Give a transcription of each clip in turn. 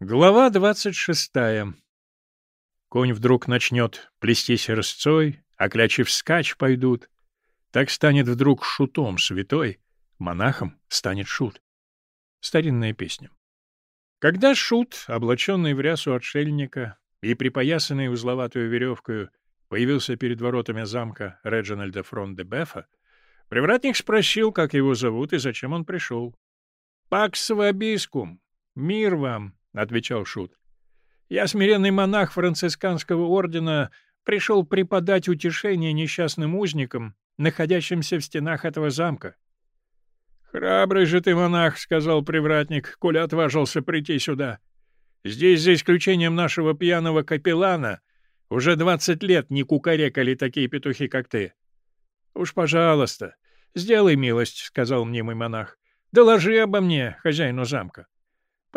Глава двадцать шестая. Конь вдруг начнет плестись рысцой, а клячи вскачь пойдут. Так станет вдруг шутом святой, монахом станет шут. Старинная песня. Когда шут, облаченный в рясу отшельника и припоясанный узловатую веревкою, появился перед воротами замка Реджинальда Фрон-де-Бефа, привратник спросил, как его зовут и зачем он пришел. — Пакс вабискум, мир вам, — отвечал Шут. «Я смиренный монах францисканского ордена пришел преподать утешение несчастным узникам, находящимся в стенах этого замка». «Храбрый же ты монах», — сказал привратник, — «коль отважился прийти сюда. Здесь, за исключением нашего пьяного капеллана, уже двадцать лет не кукарекали такие петухи, как ты». «Уж, пожалуйста, сделай милость», — сказал мне мой монах. «Доложи обо мне, хозяину замка».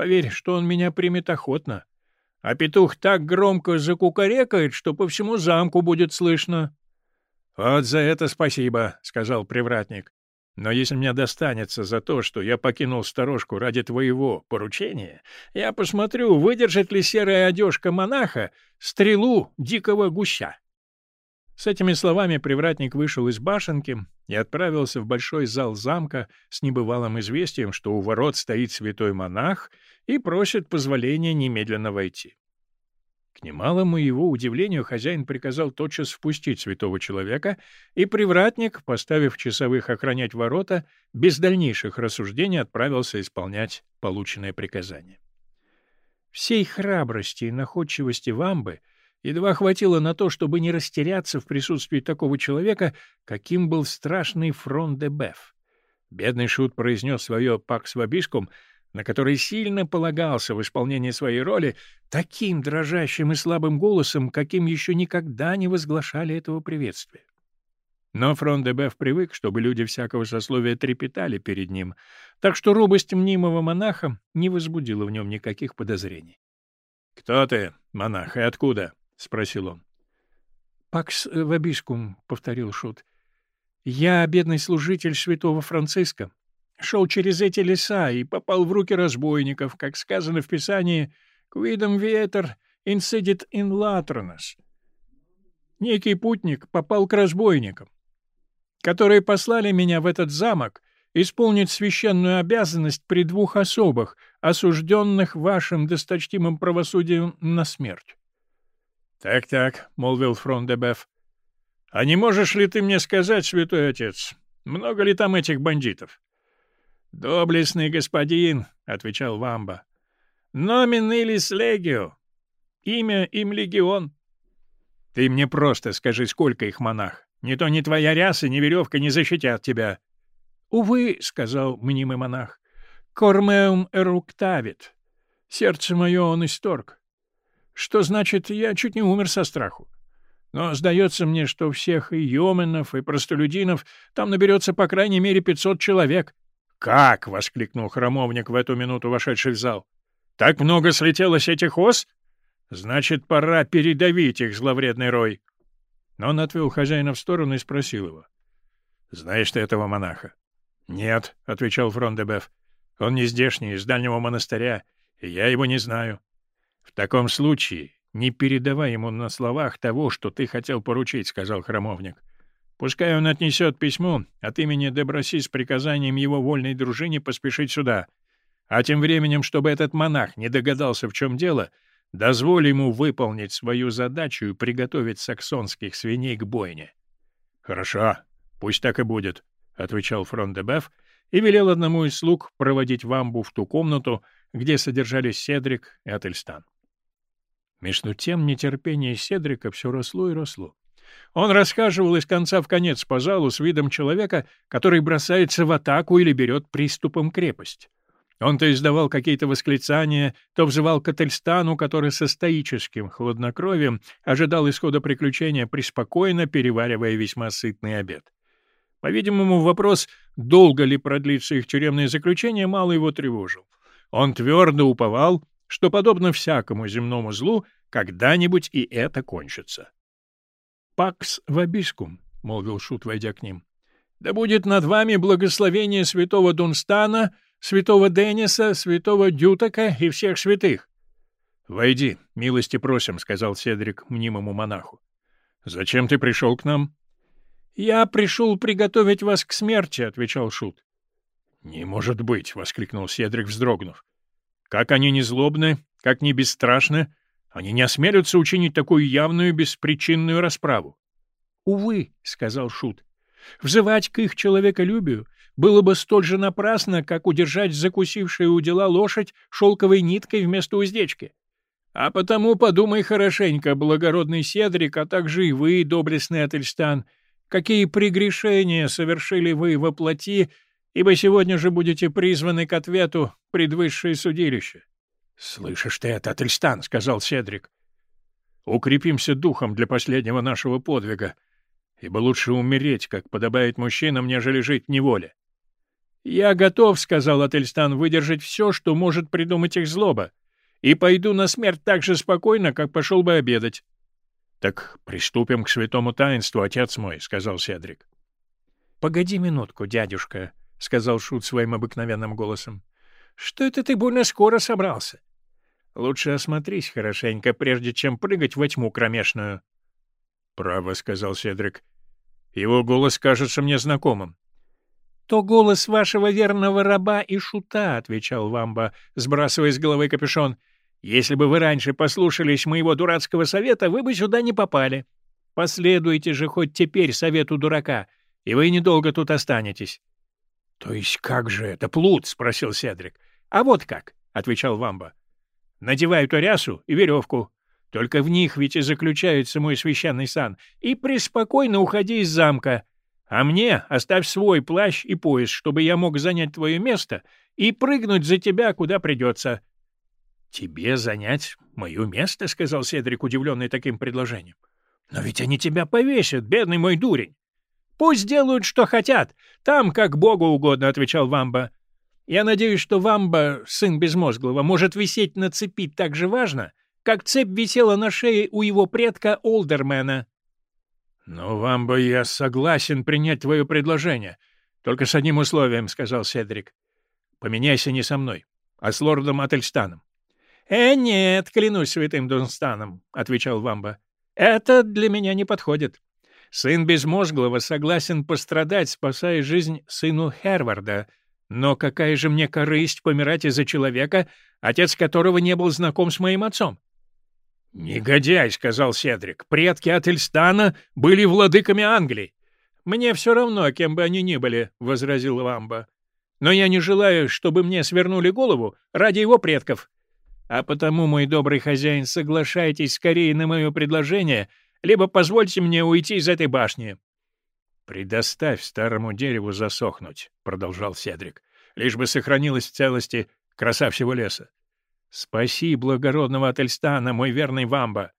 Поверь, что он меня примет охотно. А петух так громко закукарекает, что по всему замку будет слышно. — Вот за это спасибо, — сказал привратник. — Но если мне достанется за то, что я покинул сторожку ради твоего поручения, я посмотрю, выдержит ли серая одежка монаха стрелу дикого гуся. С этими словами привратник вышел из башенки и отправился в большой зал замка с небывалым известием, что у ворот стоит святой монах и просит позволения немедленно войти. К немалому его удивлению хозяин приказал тотчас впустить святого человека, и привратник, поставив часовых охранять ворота, без дальнейших рассуждений отправился исполнять полученное приказание. Всей храбрости и находчивости вамбы — Едва хватило на то, чтобы не растеряться в присутствии такого человека, каким был страшный фронт де Беф. Бедный шут произнес свое «пакс вобискум», на который сильно полагался в исполнении своей роли, таким дрожащим и слабым голосом, каким еще никогда не возглашали этого приветствия. Но фронт де Беф привык, чтобы люди всякого сословия трепетали перед ним, так что робость мнимого монаха не возбудила в нем никаких подозрений. — Кто ты, монах, и откуда? — спросил он. — Пакс вобискум, — повторил Шут. — Я бедный служитель святого Франциска. Шел через эти леса и попал в руки разбойников, как сказано в Писании «Quidem ветер incidit in latronas». Некий путник попал к разбойникам, которые послали меня в этот замок исполнить священную обязанность при двух особых, осужденных вашим досточтимым правосудием на смерть. «Так-так», — молвил фрон де. «А не можешь ли ты мне сказать, святой отец, много ли там этих бандитов?» «Доблестный господин», — отвечал Вамба. «Номин илис легио. Имя им легион». «Ты мне просто скажи, сколько их монах. Не то ни твоя ряса, ни веревка не защитят тебя». «Увы», — сказал мнимый монах, — «кормеум эруктавит. Сердце мое он исторг что значит, я чуть не умер со страху. Но сдается мне, что всех и йоменов, и простолюдинов там наберется по крайней мере пятьсот человек. — Как? — воскликнул храмовник в эту минуту, вошедший в зал. — Так много слетелось этих ос? Значит, пора передавить их, зловредный рой. Но он отвел хозяина в сторону и спросил его. — Знаешь ты этого монаха? — Нет, — отвечал Фрондебеф. — Он не здешний, из дальнего монастыря, и я его не знаю. — в таком случае не передавай ему на словах того, что ты хотел поручить, — сказал храмовник. Пускай он отнесет письмо от имени Деброси с приказанием его вольной дружине поспешить сюда. А тем временем, чтобы этот монах не догадался, в чем дело, дозволь ему выполнить свою задачу и приготовить саксонских свиней к бойне. — Хорошо, пусть так и будет, — отвечал фрон де и велел одному из слуг проводить вамбу в ту комнату, где содержались Седрик и Ательстан. Между тем нетерпение Седрика все росло и росло. Он расхаживал из конца в конец по залу с видом человека, который бросается в атаку или берет приступом крепость. Он то издавал какие-то восклицания, то взывал к Ательстану, который со стоическим хладнокровием ожидал исхода приключения, преспокойно переваривая весьма сытный обед. По-видимому, вопрос, долго ли продлится их тюремное заключение, мало его тревожил. Он твердо уповал, что, подобно всякому земному злу, когда-нибудь и это кончится. — Пакс вобискум, — молвил Шут, войдя к ним. — Да будет над вами благословение святого Дунстана, святого Денниса, святого Дютака и всех святых. «Войди, милости просим», — сказал Седрик мнимому монаху. «Зачем ты пришел к нам?» «Я пришел приготовить вас к смерти», — отвечал Шут. «Не может быть!» — воскликнул Седрик, вздрогнув. «Как они не злобны, как не бесстрашны, они не осмелятся учинить такую явную беспричинную расправу». «Увы», — сказал Шут, — «взывать к их человеколюбию было бы столь же напрасно, как удержать закусившую у дела лошадь шелковой ниткой вместо уздечки. А потому подумай хорошенько, благородный Седрик, а также и вы, доблестный Ательстан, какие прегрешения совершили вы во плоти, ибо сегодня же будете призваны к ответу пред высшее судилище. — Слышишь ты это, Ательстан, — сказал Седрик. — Укрепимся духом для последнего нашего подвига, ибо лучше умереть, как подобает мужчинам, нежели жить в неволе. — Я готов, — сказал Ательстан, — выдержать все, что может придумать их злоба и пойду на смерть так же спокойно, как пошел бы обедать. — Так приступим к святому таинству, отец мой, — сказал Седрик. — Погоди минутку, дядюшка, — сказал Шут своим обыкновенным голосом. — Что это ты больно скоро собрался? Лучше осмотрись хорошенько, прежде чем прыгать во тьму кромешную. — Право, — сказал Седрик. — Его голос кажется мне знакомым. — То голос вашего верного раба и шута, — отвечал Вамба, сбрасывая с головы капюшон. Если бы вы раньше послушались моего дурацкого совета, вы бы сюда не попали. Последуйте же хоть теперь совету дурака, и вы недолго тут останетесь. — То есть как же это, плут? — спросил Седрик. — А вот как, — отвечал Вамба. — Надевай эту и веревку. Только в них ведь и заключается мой священный сан. И преспокойно уходи из замка. А мне оставь свой плащ и пояс, чтобы я мог занять твое место и прыгнуть за тебя, куда придется. «Тебе занять мое место?» — сказал Седрик, удивленный таким предложением. «Но ведь они тебя повесят, бедный мой дурень!» «Пусть делают, что хотят. Там, как Богу угодно», — отвечал Вамба. «Я надеюсь, что Вамба, сын Безмозглого, может висеть на цепи так же важно, как цепь висела на шее у его предка Олдермена». «Ну, Вамба, я согласен принять твое предложение. Только с одним условием», — сказал Седрик. «Поменяйся не со мной, а с лордом Ательстаном. «Э, нет, клянусь святым Дунстаном», — отвечал Вамба. «Это для меня не подходит. Сын Безмозглого согласен пострадать, спасая жизнь сыну Херварда. Но какая же мне корысть помирать из-за человека, отец которого не был знаком с моим отцом?» «Негодяй», — сказал Седрик, — «предки Ательстана были владыками Англии». «Мне все равно, кем бы они ни были», — возразил Вамба. «Но я не желаю, чтобы мне свернули голову ради его предков. А потому, мой добрый хозяин, соглашайтесь скорее на мое предложение, либо позвольте мне уйти из этой башни. — Предоставь старому дереву засохнуть, — продолжал Седрик, — лишь бы сохранилась в целости краса всего леса. Спаси благородного Ательстана, мой верный Вамба.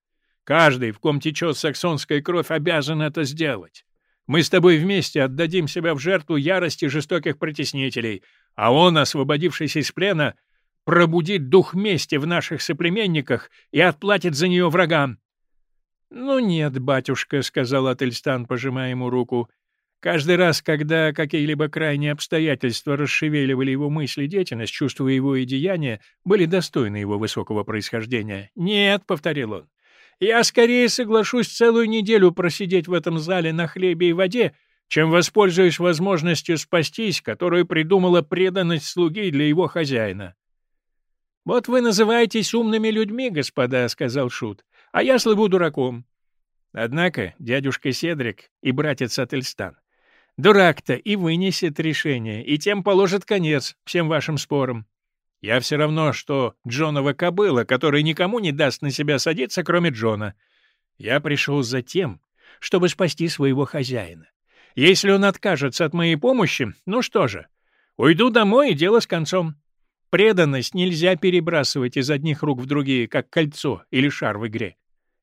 Каждый, в ком течет саксонская кровь, обязан это сделать. Мы с тобой вместе отдадим себя в жертву ярости жестоких притеснителей, а он, освободившись из плена, — пробудит дух мести в наших соплеменниках и отплатит за нее врагам. — Ну нет, батюшка, — сказал Ательстан, пожимая ему руку. Каждый раз, когда какие-либо крайние обстоятельства расшевеливали его мысли, деятельность, чувства его и деяния были достойны его высокого происхождения. «Нет», — повторил он, — «я скорее соглашусь целую неделю просидеть в этом зале на хлебе и воде, чем воспользуюсь возможностью спастись, которую придумала преданность слуги для его хозяина». — Вот вы называетесь умными людьми, господа, — сказал Шут, — а я слыву дураком. Однако дядюшка Седрик и братец Ательстан. Дурак-то и вынесет решение, и тем положит конец всем вашим спорам. Я все равно, что Джонова кобыла, который никому не даст на себя садиться, кроме Джона. Я пришел за тем, чтобы спасти своего хозяина. Если он откажется от моей помощи, ну что же, уйду домой, и дело с концом. Преданность нельзя перебрасывать из одних рук в другие, как кольцо или шар в игре.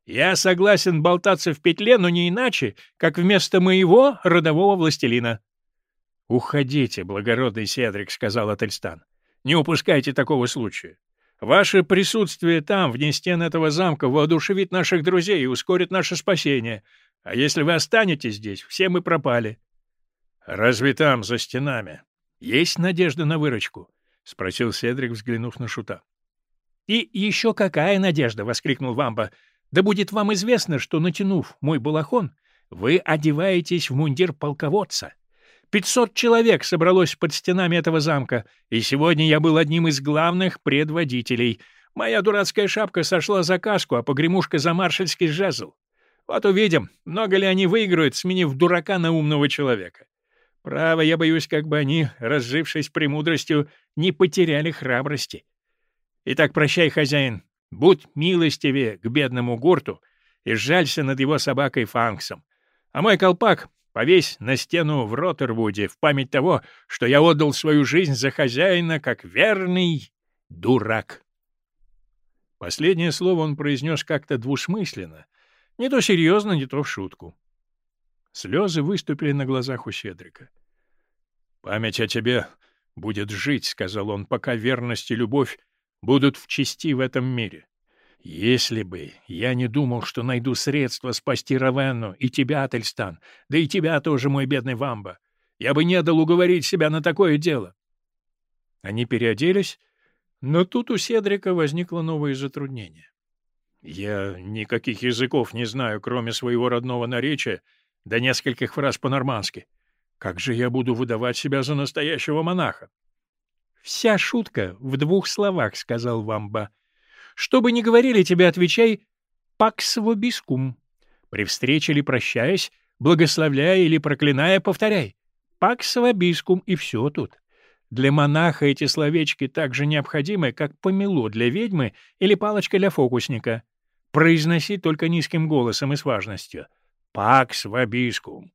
Я согласен болтаться в петле, но не иначе, как вместо моего родового властелина. — Уходите, благородный Седрик, — сказал Ательстан. — Не упускайте такого случая. Ваше присутствие там, вне стен этого замка, воодушевит наших друзей и ускорит наше спасение. А если вы останетесь здесь, все мы пропали. — Разве там, за стенами? — Есть надежда на выручку. — спросил Седрик, взглянув на Шута. «И еще какая надежда!» — воскликнул Вамба. «Да будет вам известно, что, натянув мой балахон, вы одеваетесь в мундир полководца. Пятьсот человек собралось под стенами этого замка, и сегодня я был одним из главных предводителей. Моя дурацкая шапка сошла за каску, а погремушка за маршальский жезл. Вот увидим, много ли они выиграют, сменив дурака на умного человека. Право, я боюсь, как бы они, разжившись премудростью, не потеряли храбрости. Итак, прощай, хозяин, будь милостивее к бедному гурту и жалься над его собакой Фанксом. А мой колпак повесь на стену в Роттервуде в память того, что я отдал свою жизнь за хозяина как верный дурак. Последнее слово он произнес как-то двусмысленно, не то серьезно, не то в шутку. Слезы выступили на глазах у Седрика. — Память о тебе будет жить, — сказал он, — пока верность и любовь будут в чести в этом мире. Если бы я не думал, что найду средства спасти Равенну и тебя, Ательстан, да и тебя тоже, мой бедный Вамба, я бы не дал уговорить себя на такое дело. Они переоделись, но тут у Седрика возникло новое затруднение. Я никаких языков не знаю, кроме своего родного наречия, да нескольких фраз по-нормански. Как же я буду выдавать себя за настоящего монаха? — Вся шутка в двух словах, — сказал Вамба. Что бы ни говорили, тебе отвечай «пакс вобискум». При встрече или прощаясь, благословляя или проклиная, повторяй «пакс вобискум» и все тут. Для монаха эти словечки так же необходимы, как помело для ведьмы или палочка для фокусника. Произноси только низким голосом и с важностью. «Пакс вобискум».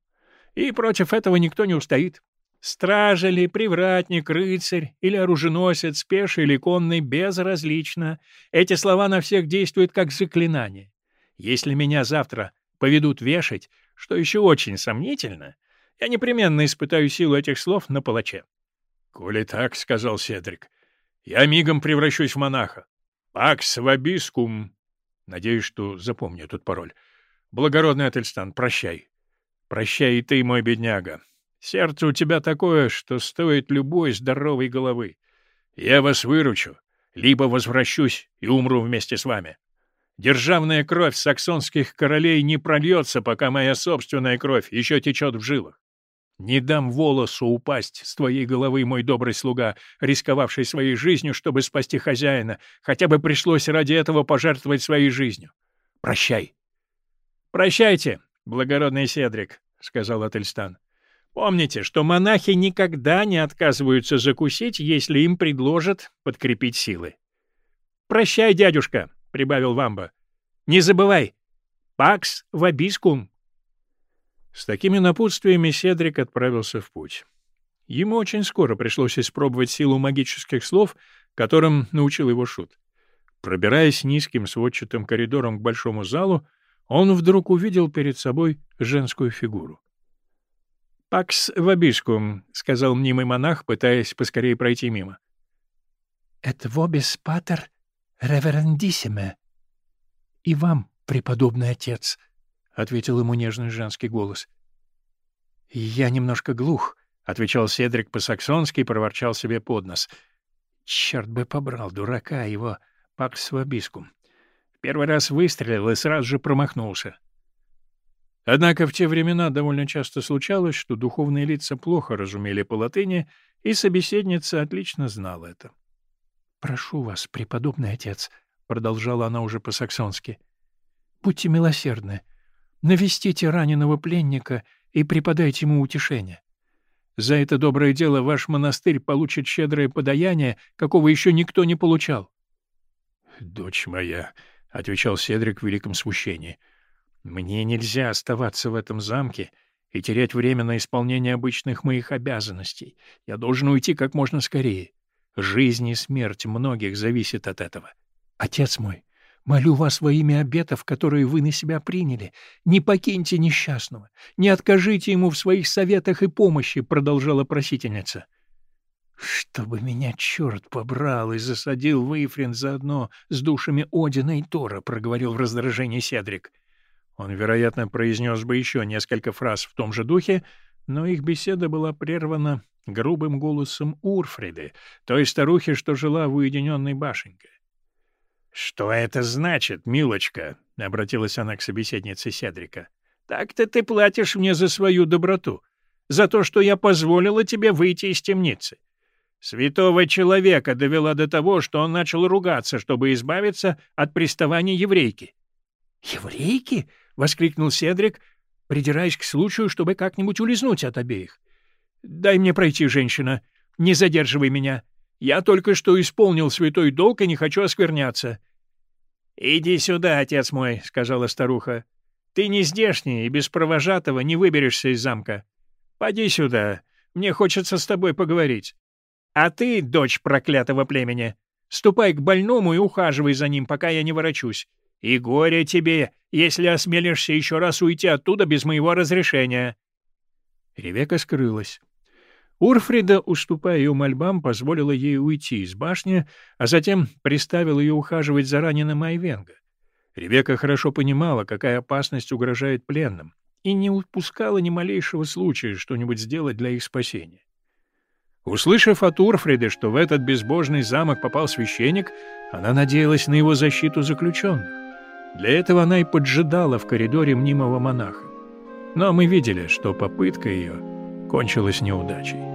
И против этого никто не устоит. Стража ли, привратник, рыцарь или оруженосец, пеший или конный, безразлично. Эти слова на всех действуют как заклинание. Если меня завтра поведут вешать, что еще очень сомнительно, я непременно испытаю силу этих слов на палаче. — Коли так, — сказал Седрик, — я мигом превращусь в монаха. Пакс вабискум. Надеюсь, что запомню этот пароль. Благородный Ательстан, прощай. Прощай и ты, мой бедняга. Сердце у тебя такое, что стоит любой здоровой головы. Я вас выручу, либо возвращусь и умру вместе с вами. Державная кровь саксонских королей не прольется, пока моя собственная кровь еще течет в жилах. Не дам волосу упасть с твоей головы, мой добрый слуга, рисковавший своей жизнью, чтобы спасти хозяина, хотя бы пришлось ради этого пожертвовать своей жизнью. Прощай. — Прощайте, благородный Седрик, — сказал Ательстан. Помните, что монахи никогда не отказываются закусить, если им предложат подкрепить силы. «Прощай, дядюшка», — прибавил Вамба. «Не забывай, пакс в вабискум». С такими напутствиями Седрик отправился в путь. Ему очень скоро пришлось испробовать силу магических слов, которым научил его Шут. Пробираясь низким сводчатым коридором к большому залу, он вдруг увидел перед собой женскую фигуру. «Пакс вобискум», — сказал мнимый монах, пытаясь поскорее пройти мимо. «Это вобис патер реверендиссиме». «И вам, преподобный отец», — ответил ему нежный женский голос. «Я немножко глух», — отвечал Седрик по-саксонски и проворчал себе под нос. «Черт бы побрал дурака его, пакс вобискум». Первый раз выстрелил и сразу же промахнулся. Однако в те времена довольно часто случалось, что духовные лица плохо разумели по латыни, и собеседница отлично знала это. «Прошу вас, преподобный отец», — продолжала она уже по-саксонски, — «будьте милосердны, навестите раненого пленника и преподайте ему утешение. За это доброе дело ваш монастырь получит щедрое подаяние, какого еще никто не получал». «Дочь моя», — отвечал Седрик в великом смущении, — мне нельзя оставаться в этом замке и терять время на исполнение обычных моих обязанностей. Я должен уйти как можно скорее. Жизнь и смерть многих зависит от этого. Отец мой, молю вас во имя обетов, которые вы на себя приняли, не покиньте несчастного, не откажите ему в своих советах и помощи, — продолжала просительница. — Чтобы меня черт побрал и засадил Вейфрин заодно с душами Одина и Тора, — проговорил в раздражении Седрик. — он, вероятно, произнес бы еще несколько фраз в том же духе, но их беседа была прервана грубым голосом Урфриды, той старухи, что жила в уединенной башенке. «Что это значит, милочка?» — обратилась она к собеседнице Седрика. «Так-то ты платишь мне за свою доброту, за то, что я позволила тебе выйти из темницы. Святого человека довела до того, что он начал ругаться, чтобы избавиться от приставаний еврейки». «Еврейки?» — воскликнул Седрик, придираясь к случаю, чтобы как-нибудь улизнуть от обеих. «Дай мне пройти, женщина. Не задерживай меня. Я только что исполнил святой долг и не хочу оскверняться». «Иди сюда, отец мой», — сказала старуха. «Ты не здешний и без провожатого не выберешься из замка. Поди сюда, мне хочется с тобой поговорить. А ты, дочь проклятого племени, ступай к больному и ухаживай за ним, пока я не ворочусь. И горе тебе, если осмелишься еще раз уйти оттуда без моего разрешения». Ревека скрылась. Урфрида, уступая ее мольбам, позволила ей уйти из башни, а затем приставил ее ухаживать за раненым Айвенга. Ревека хорошо понимала, какая опасность угрожает пленным, и не упускала ни малейшего случая что-нибудь сделать для их спасения. Услышав от Урфриды, что в этот безбожный замок попал священник, она надеялась на его защиту заключенных. Для этого она и поджидала в коридоре мнимого монаха. Но мы видели, что попытка ее кончилась неудачей.